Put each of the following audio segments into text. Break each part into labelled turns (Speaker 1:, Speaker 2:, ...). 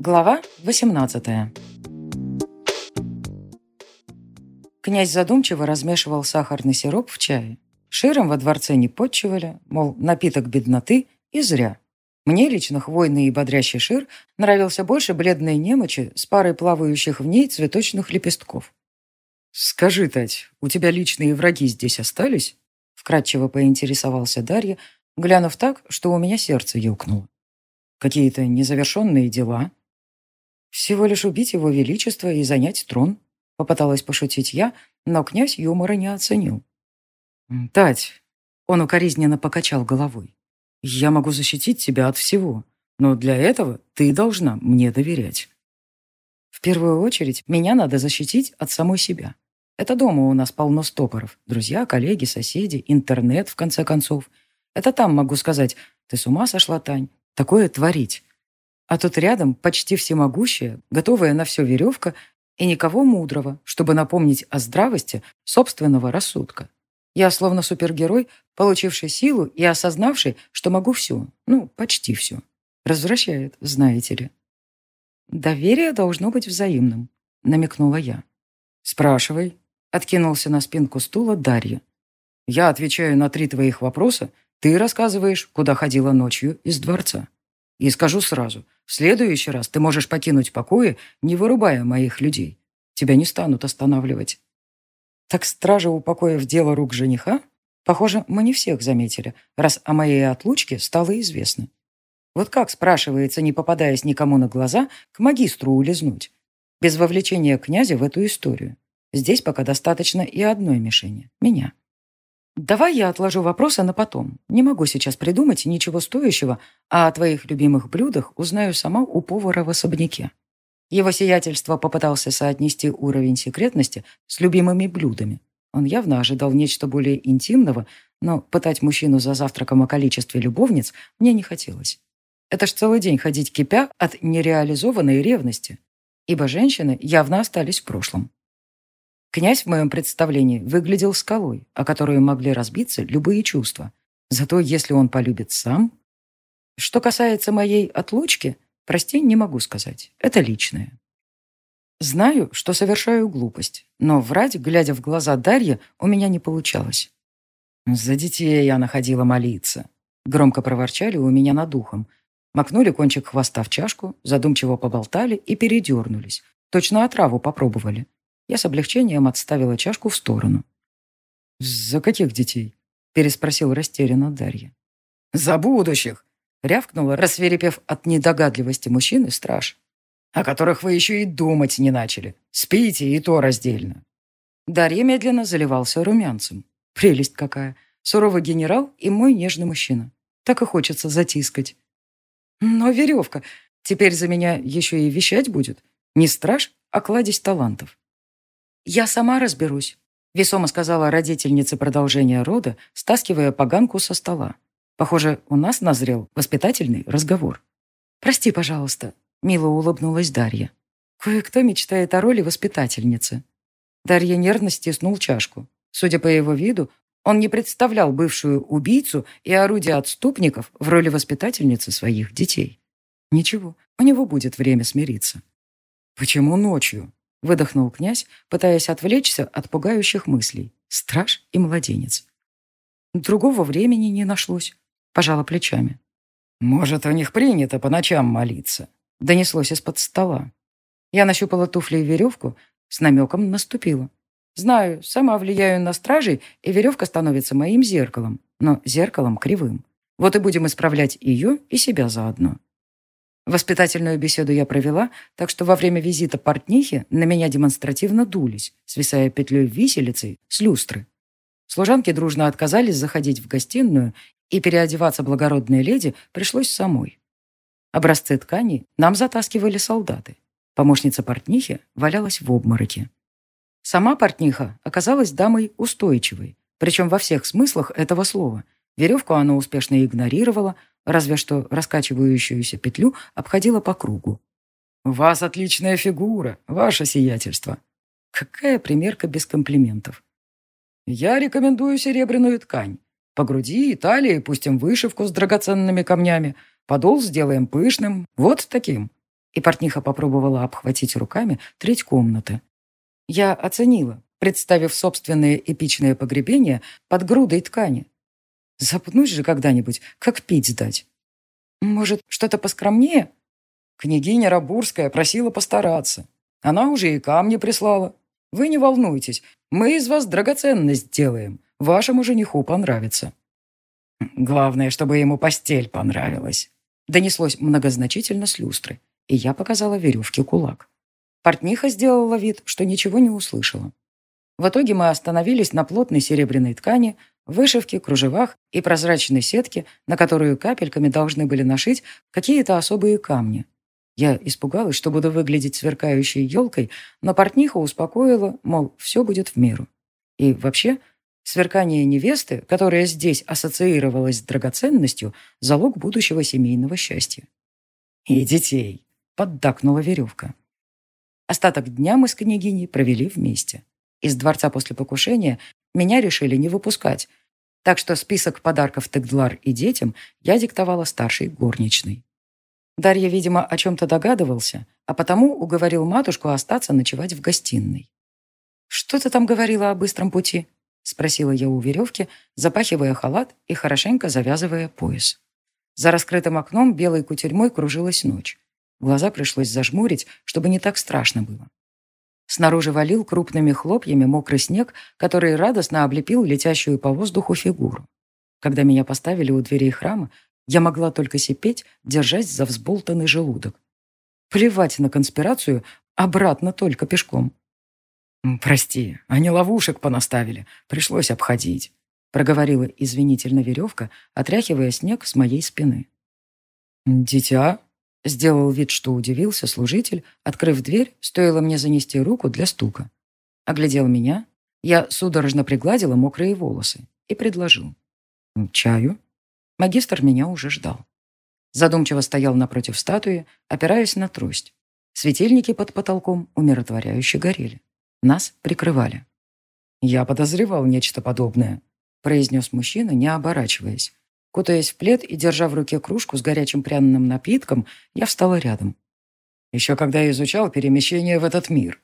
Speaker 1: Глава 18 Князь задумчиво размешивал сахарный сироп в чае. Широм во дворце не подчивали, мол, напиток бедноты и зря. Мне лично хвойный и бодрящий шир нравился больше бледной немочи с парой плавающих в ней цветочных лепестков. «Скажи, Тать, у тебя личные враги здесь остались?» Вкратчиво поинтересовался Дарья, глянув так, что у меня сердце ёкнуло. «Какие-то незавершенные дела?» «Всего лишь убить его величество и занять трон», — попыталась пошутить я, но князь юмора не оценил. «Тать», — он укоризненно покачал головой, «я могу защитить тебя от всего, но для этого ты должна мне доверять». «В первую очередь, меня надо защитить от самой себя. Это дома у нас полно стопоров. Друзья, коллеги, соседи, интернет, в конце концов. Это там могу сказать, ты с ума сошла, Тань, такое творить. А тут рядом почти всемогущая, готовая на все веревка и никого мудрого, чтобы напомнить о здравости собственного рассудка. Я словно супергерой, получивший силу и осознавший, что могу все, ну, почти все. Развращает, знаете ли. «Доверие должно быть взаимным», — намекнула я. «Спрашивай», — откинулся на спинку стула Дарья. «Я отвечаю на три твоих вопроса, ты рассказываешь, куда ходила ночью из дворца». И скажу сразу, в следующий раз ты можешь покинуть покои, не вырубая моих людей. Тебя не станут останавливать. Так стража у покоев дело рук жениха? Похоже, мы не всех заметили, раз о моей отлучке стало известно. Вот как, спрашивается, не попадаясь никому на глаза, к магистру улизнуть? Без вовлечения князя в эту историю. Здесь пока достаточно и одной мишени – меня. «Давай я отложу вопросы на потом. Не могу сейчас придумать ничего стоящего, а о твоих любимых блюдах узнаю сама у повара в особняке». Его сиятельство попытался соотнести уровень секретности с любимыми блюдами. Он явно ожидал нечто более интимного, но пытать мужчину за завтраком о количестве любовниц мне не хотелось. Это ж целый день ходить кипя от нереализованной ревности, ибо женщины явно остались в прошлом. Князь в моем представлении выглядел скалой, о которую могли разбиться любые чувства. Зато если он полюбит сам... Что касается моей отлучки, прости, не могу сказать. Это личное. Знаю, что совершаю глупость, но врать, глядя в глаза Дарья, у меня не получалось. «За детей я находила молиться», — громко проворчали у меня над ухом. Макнули кончик хвоста в чашку, задумчиво поболтали и передернулись. Точно отраву попробовали. Я с облегчением отставила чашку в сторону. «За каких детей?» – переспросил растерянно Дарья. «За будущих!» – рявкнула, рассверепев от недогадливости мужчины страж. «О которых вы еще и думать не начали. Спите, и то раздельно». Дарья медленно заливался румянцем. Прелесть какая! Суровый генерал и мой нежный мужчина. Так и хочется затискать. Но веревка. Теперь за меня еще и вещать будет. Не страж, а кладезь талантов. «Я сама разберусь», — весомо сказала родительница продолжения рода, стаскивая поганку со стола. Похоже, у нас назрел воспитательный разговор. «Прости, пожалуйста», — мило улыбнулась Дарья. «Кое-кто мечтает о роли воспитательницы». Дарья нервно стиснул чашку. Судя по его виду, он не представлял бывшую убийцу и орудие отступников в роли воспитательницы своих детей. Ничего, у него будет время смириться. «Почему ночью?» Выдохнул князь, пытаясь отвлечься от пугающих мыслей. Страж и младенец. Другого времени не нашлось. Пожала плечами. «Может, у них принято по ночам молиться?» Донеслось из-под стола. Я нащупала туфли и веревку, с намеком наступила. Знаю, сама влияю на стражей, и веревка становится моим зеркалом, но зеркалом кривым. Вот и будем исправлять ее и себя заодно. Воспитательную беседу я провела, так что во время визита портнихи на меня демонстративно дулись, свисая петлей виселицей с люстры. Служанки дружно отказались заходить в гостиную, и переодеваться благородной леди пришлось самой. Образцы тканей нам затаскивали солдаты. Помощница портнихи валялась в обмороке. Сама портниха оказалась дамой устойчивой, причем во всех смыслах этого слова. Веревку она успешно Разве что раскачивающуюся петлю обходила по кругу. «У вас отличная фигура, ваше сиятельство!» Какая примерка без комплиментов. «Я рекомендую серебряную ткань. По груди и талии пустим вышивку с драгоценными камнями, подол сделаем пышным, вот таким». И портниха попробовала обхватить руками треть комнаты. Я оценила, представив собственное эпичное погребение под грудой ткани, Запнусь же когда-нибудь, как пить сдать. Может, что-то поскромнее? Княгиня Рабурская просила постараться. Она уже и камни прислала. Вы не волнуйтесь, мы из вас драгоценность делаем. Вашему жениху понравится. Главное, чтобы ему постель понравилась. Донеслось многозначительно с люстры, и я показала веревке кулак. Портниха сделала вид, что ничего не услышала. В итоге мы остановились на плотной серебряной ткани, вышивке, кружевах и прозрачной сетке, на которую капельками должны были нашить какие-то особые камни. Я испугалась, что буду выглядеть сверкающей елкой, но портниха успокоила, мол, все будет в меру. И вообще, сверкание невесты, которая здесь ассоциировалась с драгоценностью, залог будущего семейного счастья. «И детей», — поддакнула веревка. Остаток дня мы с княгиней провели вместе. Из дворца после покушения меня решили не выпускать, так что список подарков Тегдлар и детям я диктовала старшей горничной. Дарья, видимо, о чем-то догадывался, а потому уговорил матушку остаться ночевать в гостиной. «Что ты там говорила о быстром пути?» — спросила я у веревки, запахивая халат и хорошенько завязывая пояс. За раскрытым окном белой кутерьмой кружилась ночь. Глаза пришлось зажмурить, чтобы не так страшно было. Снаружи валил крупными хлопьями мокрый снег, который радостно облепил летящую по воздуху фигуру. Когда меня поставили у дверей храма, я могла только сипеть, держась за взболтанный желудок. Плевать на конспирацию, обратно только пешком. «Прости, они ловушек понаставили, пришлось обходить», проговорила извинительно веревка, отряхивая снег с моей спины. «Дитя?» Сделал вид, что удивился служитель, открыв дверь, стоило мне занести руку для стука. Оглядел меня, я судорожно пригладила мокрые волосы и предложил. «Чаю?» Магистр меня уже ждал. Задумчиво стоял напротив статуи, опираясь на трость. Светильники под потолком умиротворяюще горели. Нас прикрывали. «Я подозревал нечто подобное», — произнес мужчина, не оборачиваясь. Кутаясь в плед и держа в руке кружку с горячим пряным напитком, я встала рядом. Еще когда я изучал перемещение в этот мир.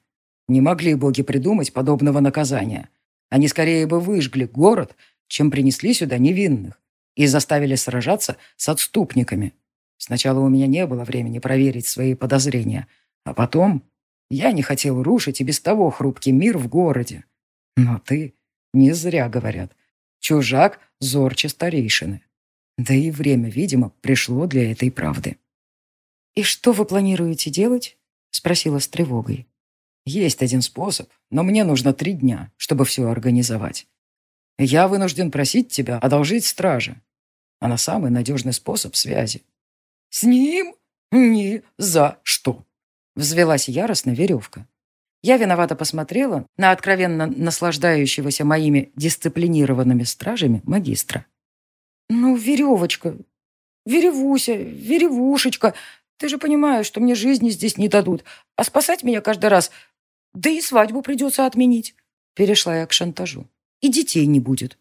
Speaker 1: Не могли боги придумать подобного наказания. Они скорее бы выжгли город, чем принесли сюда невинных и заставили сражаться с отступниками. Сначала у меня не было времени проверить свои подозрения, а потом я не хотел рушить и без того хрупкий мир в городе. Но ты не зря говорят. Чужак зорче старейшины. Да и время, видимо, пришло для этой правды. «И что вы планируете делать?» — спросила с тревогой. «Есть один способ, но мне нужно три дня, чтобы все организовать. Я вынужден просить тебя одолжить стража. Она самый надежный способ связи». «С ним? Ни за что!» — взвелась яростно веревка. Я виновато посмотрела на откровенно наслаждающегося моими дисциплинированными стражами магистра. «Ну, веревочка, веревуся, веревушечка, ты же понимаешь, что мне жизни здесь не дадут, а спасать меня каждый раз, да и свадьбу придется отменить». Перешла я к шантажу. «И детей не будет».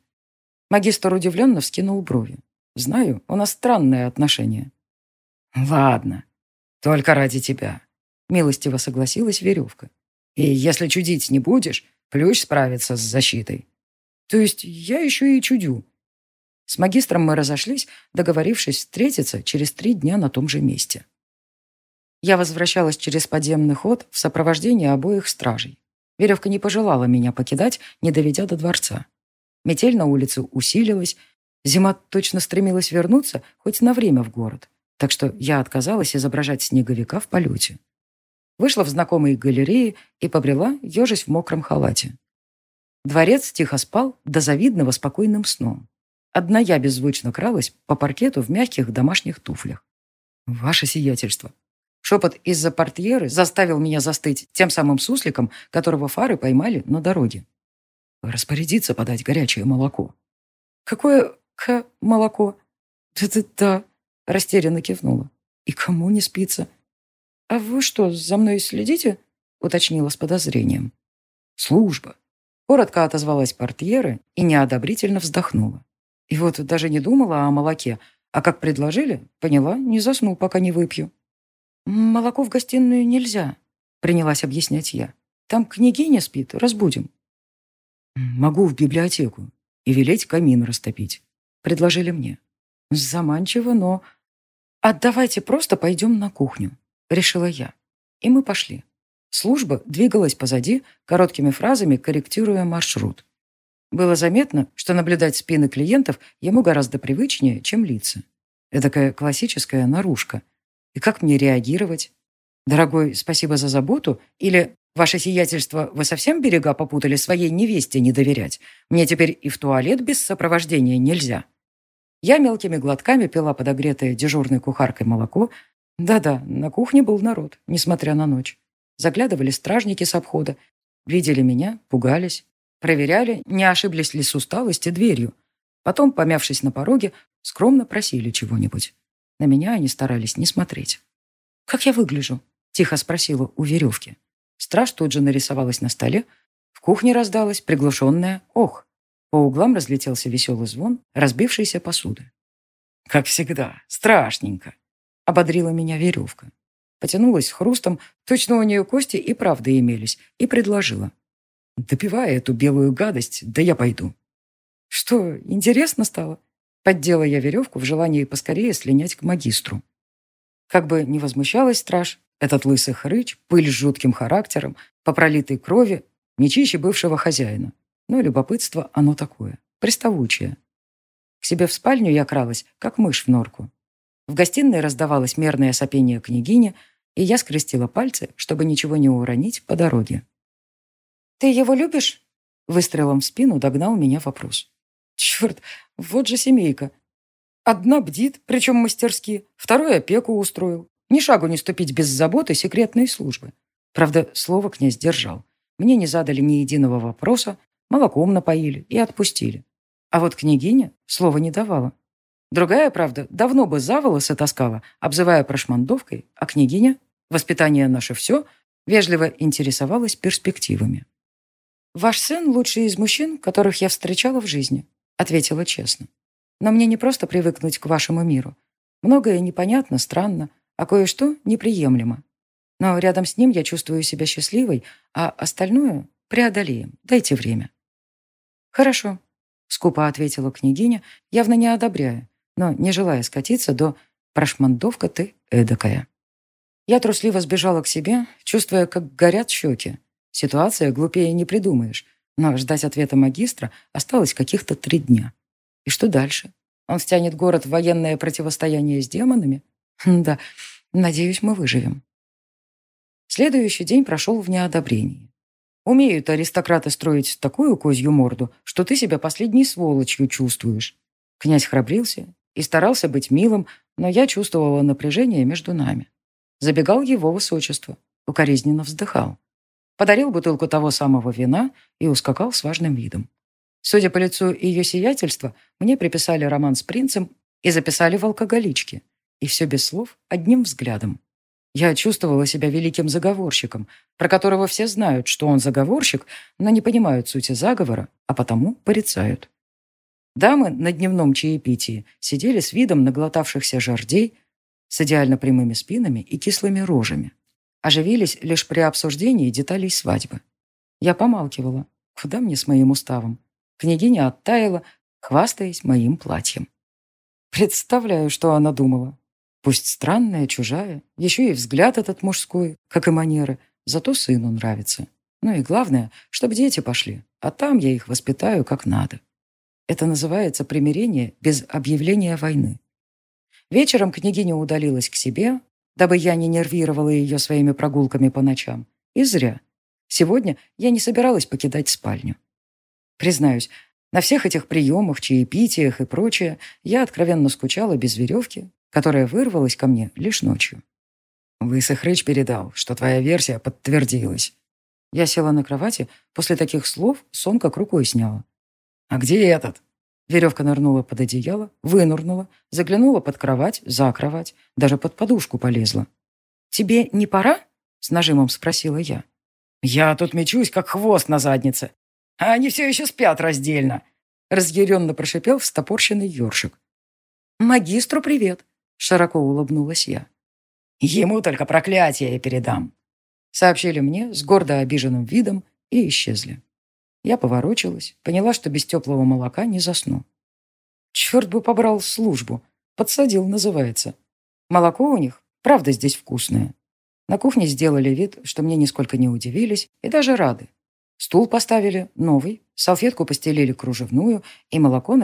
Speaker 1: Магистр удивленно вскинул брови. «Знаю, у нас странное отношение». «Ладно, только ради тебя», — милостиво согласилась веревка. «И если чудить не будешь, Плющ справится с защитой». «То есть я еще и чудю?» С магистром мы разошлись, договорившись встретиться через три дня на том же месте. Я возвращалась через подземный ход в сопровождении обоих стражей. Веревка не пожелала меня покидать, не доведя до дворца. Метель на улице усилилась. Зима точно стремилась вернуться хоть на время в город. Так что я отказалась изображать снеговика в полете. Вышла в знакомые галереи и побрела, ежась в мокром халате. Дворец тихо спал Одна я беззвучно кралась по паркету в мягких домашних туфлях. «Ваше сиятельство!» Шепот из-за портьеры заставил меня застыть тем самым сусликом, которого фары поймали на дороге. «Распорядиться подать горячее молоко». «Какое к молоко?» «Да-да-да», — растерянно кивнула. «И кому не спится?» «А вы что, за мной следите?» — уточнила с подозрением. «Служба», — коротко отозвалась портьера и неодобрительно вздохнула. И вот даже не думала о молоке, а как предложили, поняла, не засну, пока не выпью. «Молоко в гостиную нельзя», — принялась объяснять я. «Там княгиня спит, разбудим». «Могу в библиотеку и велеть камин растопить», — предложили мне. Заманчиво, но... «А давайте просто пойдем на кухню», — решила я. И мы пошли. Служба двигалась позади, короткими фразами корректируя маршрут. Было заметно, что наблюдать спины клиентов ему гораздо привычнее, чем лица. Эдакая классическая наружка. И как мне реагировать? «Дорогой, спасибо за заботу» или «Ваше сиятельство, вы совсем берега попутали своей невесте не доверять? Мне теперь и в туалет без сопровождения нельзя». Я мелкими глотками пила подогретое дежурной кухаркой молоко. Да-да, на кухне был народ, несмотря на ночь. Заглядывали стражники с обхода. Видели меня, пугались. Проверяли, не ошиблись ли с усталости дверью. Потом, помявшись на пороге, скромно просили чего-нибудь. На меня они старались не смотреть. «Как я выгляжу?» – тихо спросила у веревки. Страж тут же нарисовалась на столе. В кухне раздалась приглушенная «ох». По углам разлетелся веселый звон разбившейся посуды. «Как всегда, страшненько», — ободрила меня веревка. Потянулась с хрустом, точно у нее кости и правда имелись, и предложила. Допивая эту белую гадость, да я пойду. Что, интересно стало? Поддела я веревку в желании поскорее слинять к магистру. Как бы не возмущалась страж, этот лысый хрыч, пыль с жутким характером, по пролитой крови, не чище бывшего хозяина. Но любопытство оно такое, приставучее. К себе в спальню я кралась, как мышь в норку. В гостиной раздавалось мерное сопение княгини, и я скрестила пальцы, чтобы ничего не уронить по дороге. «Ты его любишь?» Выстрелом в спину догнал меня вопрос. «Черт, вот же семейка. Одна бдит, причем мастерски, второй опеку устроил. Ни шагу не ступить без заботы секретной службы. Правда, слово князь держал. Мне не задали ни единого вопроса, молоком напоили и отпустили. А вот княгиня слова не давала. Другая, правда, давно бы за волосы таскала, обзывая прошмандовкой, а княгиня, воспитание наше все, вежливо интересовалась перспективами. «Ваш сын лучший из мужчин, которых я встречала в жизни», ответила честно. «Но мне не просто привыкнуть к вашему миру. Многое непонятно, странно, а кое-что неприемлемо. Но рядом с ним я чувствую себя счастливой, а остальное преодолеем. Дайте время». «Хорошо», — скупо ответила княгиня, явно не одобряя, но не желая скатиться до «прошмандовка ты эдакая». Я трусливо сбежала к себе, чувствуя, как горят щеки, Ситуация глупее не придумаешь, но ждать ответа магистра осталось каких-то три дня. И что дальше? Он стянет город в военное противостояние с демонами? Хм, да, надеюсь, мы выживем. Следующий день прошел в неодобрении. Умеют аристократы строить такую козью морду, что ты себя последней сволочью чувствуешь. Князь храбрился и старался быть милым, но я чувствовала напряжение между нами. Забегал его высочество, укоризненно вздыхал подарил бутылку того самого вина и ускакал с важным видом. Судя по лицу ее сиятельства, мне приписали роман с принцем и записали в алкоголичке. И все без слов, одним взглядом. Я чувствовала себя великим заговорщиком, про которого все знают, что он заговорщик, но не понимают сути заговора, а потому порицают. Дамы на дневном чаепитии сидели с видом наглотавшихся жердей, с идеально прямыми спинами и кислыми рожами оживились лишь при обсуждении деталей свадьбы. Я помалкивала. Куда мне с моим уставом? Княгиня оттаяла, хвастаясь моим платьем. Представляю, что она думала. Пусть странная, чужая, еще и взгляд этот мужской, как и манеры, зато сыну нравится. Ну и главное, чтобы дети пошли, а там я их воспитаю как надо. Это называется примирение без объявления войны. Вечером княгиня удалилась к себе, дабы я не нервировала ее своими прогулками по ночам. И зря. Сегодня я не собиралась покидать спальню. Признаюсь, на всех этих приемах, чаепитиях и прочее я откровенно скучала без веревки, которая вырвалась ко мне лишь ночью. Лысый хрыч передал, что твоя версия подтвердилась. Я села на кровати, после таких слов сон как рукой сняла. «А где этот?» Веревка нырнула под одеяло, вынурнула, заглянула под кровать, за кровать, даже под подушку полезла. «Тебе не пора?» — с нажимом спросила я. «Я тут мечусь, как хвост на заднице. А они все еще спят раздельно!» — разъяренно прошипел встопорщенный ёршик. «Магистру привет!» — широко улыбнулась я. Ему только проклятие я передам», — сообщили мне с гордо обиженным видом и исчезли. Я поворочилась, поняла, что без теплого молока не засну. Черт бы побрал службу. Подсадил, называется. Молоко у них, правда, здесь вкусное. На кухне сделали вид, что мне нисколько не удивились и даже рады. Стул поставили новый, салфетку постелили кружевную и молоко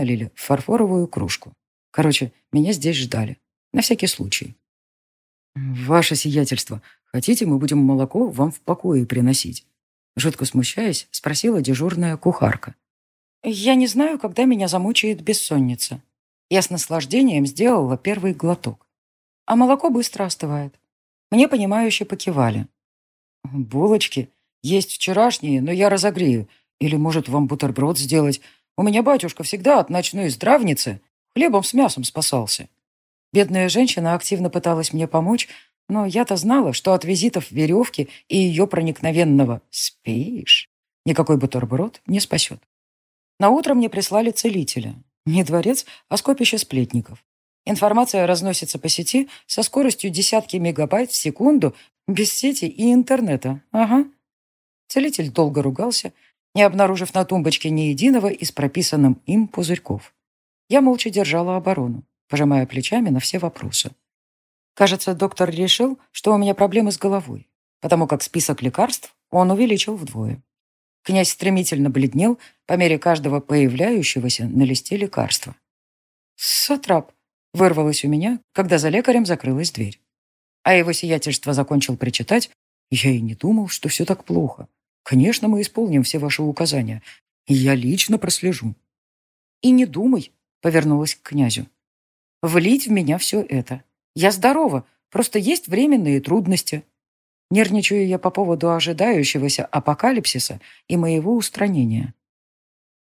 Speaker 1: налили в фарфоровую кружку. Короче, меня здесь ждали. На всякий случай. «Ваше сиятельство, хотите, мы будем молоко вам в покое приносить?» Жутко смущаясь, спросила дежурная кухарка. «Я не знаю, когда меня замучает бессонница». Я с наслаждением сделала первый глоток. А молоко быстро остывает. Мне понимающе покивали. «Булочки? Есть вчерашние, но я разогрею. Или, Но я-то знала, что от визитов веревки и ее проникновенного «спишь» никакой бутерброд не спасет. Наутро мне прислали целителя. Не дворец, а скопище сплетников. Информация разносится по сети со скоростью десятки мегабайт в секунду без сети и интернета. Ага. Целитель долго ругался, не обнаружив на тумбочке ни единого из прописанным им пузырьков. Я молча держала оборону, пожимая плечами на все вопросы. Кажется, доктор решил, что у меня проблемы с головой, потому как список лекарств он увеличил вдвое. Князь стремительно бледнел по мере каждого появляющегося на листе лекарства. «Сатрап!» — вырвалось у меня, когда за лекарем закрылась дверь. А его сиятельство закончил причитать. «Я и не думал, что все так плохо. Конечно, мы исполним все ваши указания. и Я лично прослежу». «И не думай», — повернулась к князю. «Влить в меня все это. Я здорова, просто есть временные трудности. Нервничаю я по поводу ожидающегося апокалипсиса и моего устранения.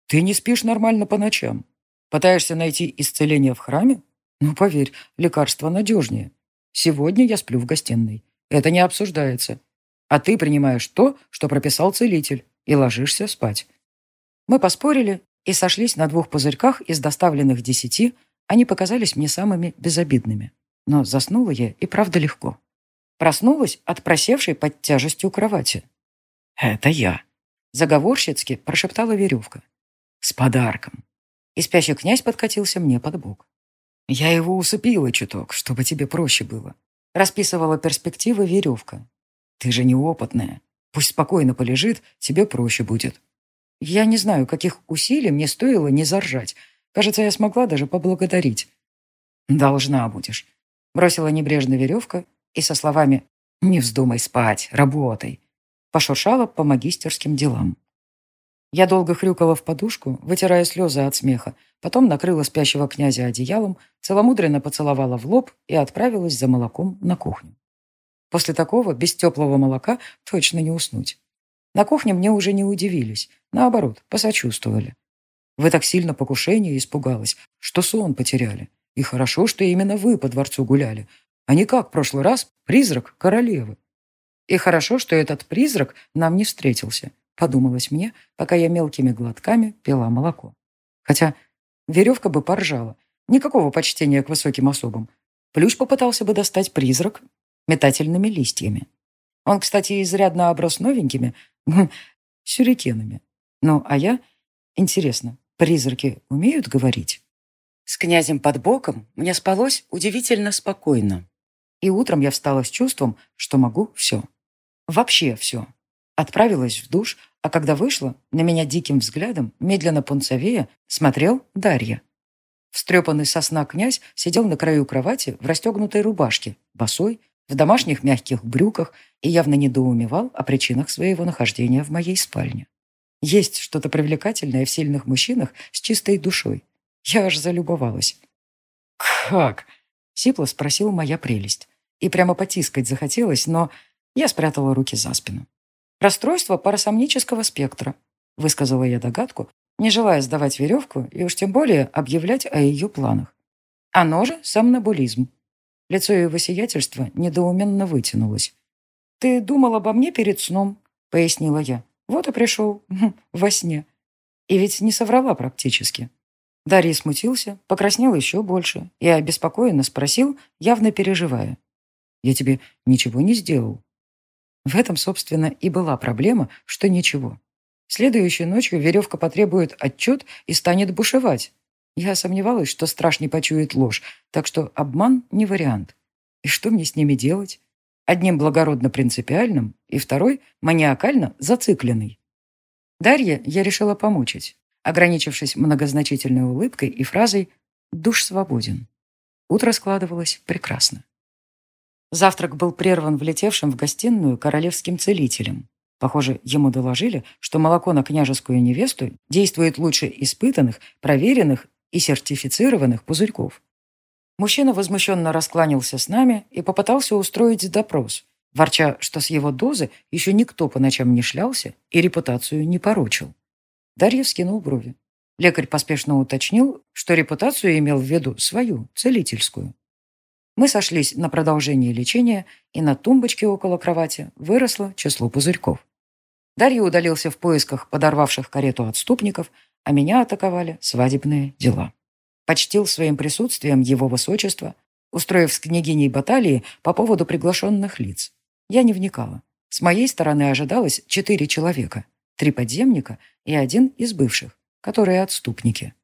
Speaker 1: Ты не спишь нормально по ночам. Пытаешься найти исцеление в храме? Ну, поверь, лекарство надежнее. Сегодня я сплю в гостиной. Это не обсуждается. А ты принимаешь то, что прописал целитель, и ложишься спать. Мы поспорили и сошлись на двух пузырьках из доставленных десяти. Они показались мне самыми безобидными. Но заснула я и правда легко. Проснулась от просевшей под тяжестью кровати. «Это я», — заговорщицки прошептала веревка. «С подарком». И спящий князь подкатился мне под бок. «Я его усыпила чуток, чтобы тебе проще было», — расписывала перспективы веревка. «Ты же неопытная. Пусть спокойно полежит, тебе проще будет». Я не знаю, каких усилий мне стоило не заржать. Кажется, я смогла даже поблагодарить. «Должна будешь бросила небрежно веревка и со словами «Не вздумай спать, работай!» пошуршала по магистерским делам. Я долго хрюкала в подушку, вытирая слезы от смеха, потом накрыла спящего князя одеялом, целомудренно поцеловала в лоб и отправилась за молоком на кухню. После такого без теплого молока точно не уснуть. На кухне мне уже не удивились, наоборот, посочувствовали. Вы так сильно покушение испугалась, что сон потеряли. И хорошо, что именно вы по дворцу гуляли, а не как в прошлый раз призрак королевы. И хорошо, что этот призрак нам не встретился, подумалось мне, пока я мелкими глотками пила молоко. Хотя веревка бы поржала. Никакого почтения к высоким особам. Плющ попытался бы достать призрак метательными листьями. Он, кстати, изрядно оброс новенькими сюрикенами. Ну, а я... Интересно, призраки умеют говорить? С князем под боком мне спалось удивительно спокойно. И утром я встала с чувством, что могу все. Вообще все. Отправилась в душ, а когда вышла, на меня диким взглядом, медленно пунцовея, смотрел Дарья. Встрепанный сосна князь сидел на краю кровати в расстегнутой рубашке, босой, в домашних мягких брюках и явно недоумевал о причинах своего нахождения в моей спальне. Есть что-то привлекательное в сильных мужчинах с чистой душой. Я аж залюбовалась. «Как?» — сипло спросила моя прелесть и прямо потискать захотелось, но я спрятала руки за спину. «Расстройство парасомнического спектра», — высказала я догадку, не желая сдавать веревку и уж тем более объявлять о ее планах. Оно же сомнобулизм. Лицо его сиятельства недоуменно вытянулось. «Ты думал обо мне перед сном?» — пояснила я. «Вот и пришел. Хм, во сне. Дарья смутился, покраснел еще больше и обеспокоенно спросил, явно переживая. «Я тебе ничего не сделал?» В этом, собственно, и была проблема, что ничего. Следующей ночью веревка потребует отчет и станет бушевать. Я сомневалась, что страж не почует ложь, так что обман не вариант. И что мне с ними делать? Одним благородно принципиальным, и второй маниакально зацикленный. Дарья, я решила помучить ограничившись многозначительной улыбкой и фразой «Душ свободен». Утро складывалось прекрасно. Завтрак был прерван влетевшим в гостиную королевским целителем. Похоже, ему доложили, что молоко на княжескую невесту действует лучше испытанных, проверенных и сертифицированных пузырьков. Мужчина возмущенно раскланялся с нами и попытался устроить допрос, ворча, что с его дозы еще никто по ночам не шлялся и репутацию не порочил. Дарья вскинул брови. Лекарь поспешно уточнил, что репутацию имел в виду свою, целительскую. Мы сошлись на продолжении лечения, и на тумбочке около кровати выросло число пузырьков. Дарья удалился в поисках подорвавших карету отступников, а меня атаковали свадебные дела. Почтил своим присутствием его высочество, устроив с княгиней баталии по поводу приглашенных лиц. Я не вникала. С моей стороны ожидалось четыре человека, три подземника и один из бывших, которые отступники.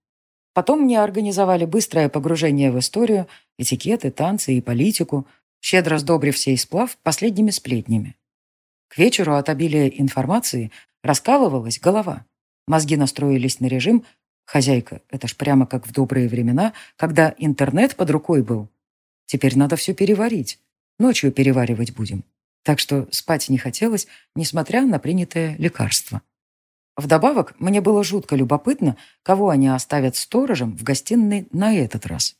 Speaker 1: Потом мне организовали быстрое погружение в историю, этикеты, танцы и политику, щедро сдобрив сей сплав последними сплетнями. К вечеру от обилия информации раскалывалась голова. Мозги настроились на режим «Хозяйка, это ж прямо как в добрые времена, когда интернет под рукой был. Теперь надо все переварить. Ночью переваривать будем». Так что спать не хотелось, несмотря на принятое лекарство. Вдобавок, мне было жутко любопытно, кого они оставят сторожем в гостиной на этот раз.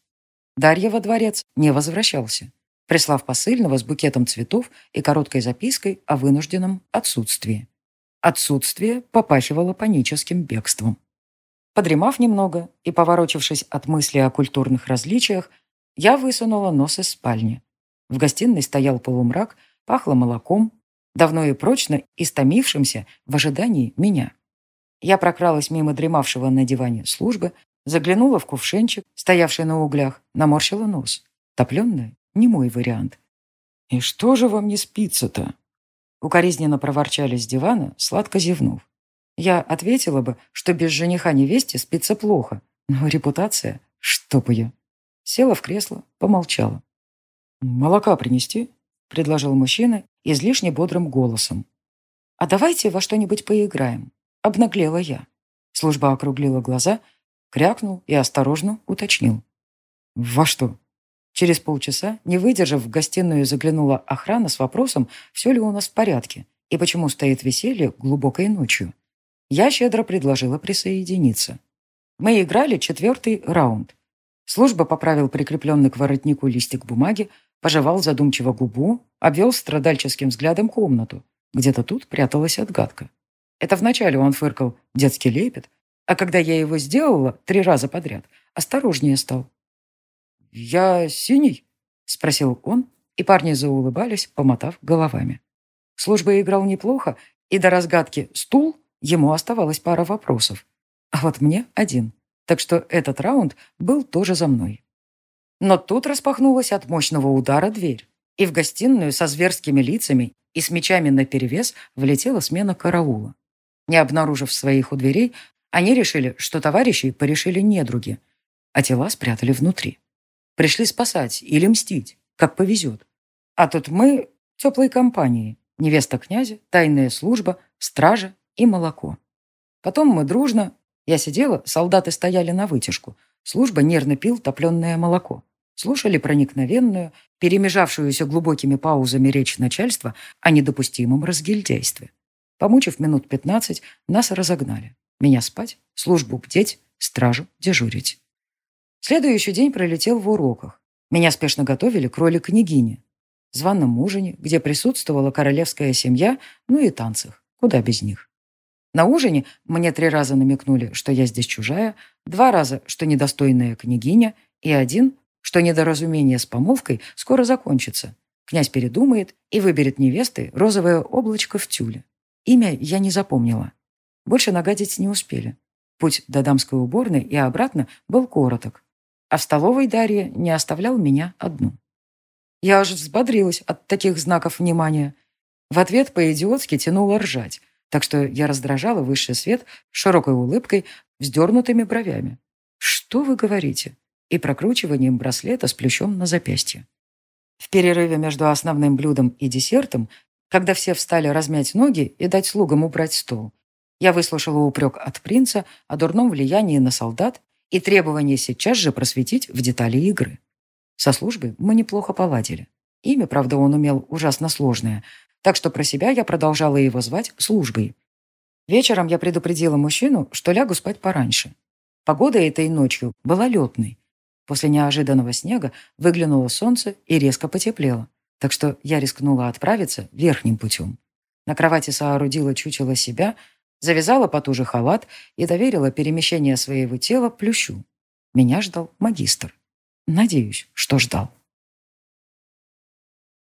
Speaker 1: Дарья во дворец не возвращался прислав посыльного с букетом цветов и короткой запиской о вынужденном отсутствии. Отсутствие попахивало паническим бегством. Подремав немного и поворочившись от мысли о культурных различиях, я высунула нос из спальни. В гостиной стоял полумрак, пахло молоком, давно и прочно истомившимся в ожидании меня. Я прокралась мимо дремавшего на диване службы, заглянула в кувшинчик, стоявший на углях, наморщила нос. Топленное не мой вариант. «И что же вам не спится-то?» Укоризненно проворчали с дивана, сладко зевнув. Я ответила бы, что без жениха невесте спится плохо, но репутация, чтоб ее. Села в кресло, помолчала. «Молока принести?» — предложил мужчина излишне бодрым голосом. «А давайте во что-нибудь поиграем», — обнаглела я. Служба округлила глаза, крякнул и осторожно уточнил. «Во что?» Через полчаса, не выдержав, в гостиную заглянула охрана с вопросом, все ли у нас в порядке и почему стоит веселье глубокой ночью. Я щедро предложила присоединиться. Мы играли четвертый раунд. Служба поправил прикрепленный к воротнику листик бумаги, пожевал задумчиво губу, обвел страдальческим взглядом комнату. Где-то тут пряталась отгадка. Это вначале он фыркал «детский лепет», а когда я его сделала три раза подряд, осторожнее стал. «Я синий?» — спросил он, и парни заулыбались, помотав головами. Служба играл неплохо, и до разгадки «стул» ему оставалась пара вопросов. А вот мне один. Так что этот раунд был тоже за мной. Но тут распахнулась от мощного удара дверь, и в гостиную со зверскими лицами и с мечами наперевес влетела смена караула. Не обнаружив своих у дверей, они решили, что товарищи порешили недруги, а тела спрятали внутри. Пришли спасать или мстить, как повезет. А тут мы теплой компанией. Невеста князя, тайная служба, стража и молоко. Потом мы дружно... Я сидела, солдаты стояли на вытяжку. Служба нервно пил топленное молоко. Слушали проникновенную, перемежавшуюся глубокими паузами речь начальства о недопустимом разгильдяйстве. Помучив минут пятнадцать, нас разогнали. Меня спать, службу бдеть, стражу дежурить. Следующий день пролетел в уроках. Меня спешно готовили к роли княгини. Званном ужине, где присутствовала королевская семья, ну и танцах. Куда без них. На ужине мне три раза намекнули, что я здесь чужая, два раза, что недостойная княгиня, и один, что недоразумение с помолвкой скоро закончится. Князь передумает и выберет невесты розовое облачко в тюле. имя я не запомнила. Больше нагадить не успели. Путь до дамской уборной и обратно был короток. А в столовой Дарья не оставлял меня одну. Я аж взбодрилась от таких знаков внимания. В ответ по-идиотски тянула ржать, так что я раздражала высший свет широкой улыбкой, вздернутыми бровями. «Что вы говорите?» и прокручиванием браслета с плющом на запястье. В перерыве между основным блюдом и десертом когда все встали размять ноги и дать слугам убрать стол, я выслушала упрек от принца о дурном влиянии на солдат и требование сейчас же просветить в детали игры. Со службы мы неплохо поладили. Имя, правда, он умел ужасно сложное, так что про себя я продолжала его звать службой. Вечером я предупредила мужчину, что лягу спать пораньше. Погода этой ночью была летной. После неожиданного снега выглянуло солнце и резко потеплело. Так что я рискнула отправиться верхним путем. На кровати соорудила чучело себя, завязала потуже халат и доверила перемещение своего тела плющу. Меня ждал магистр. Надеюсь, что ждал.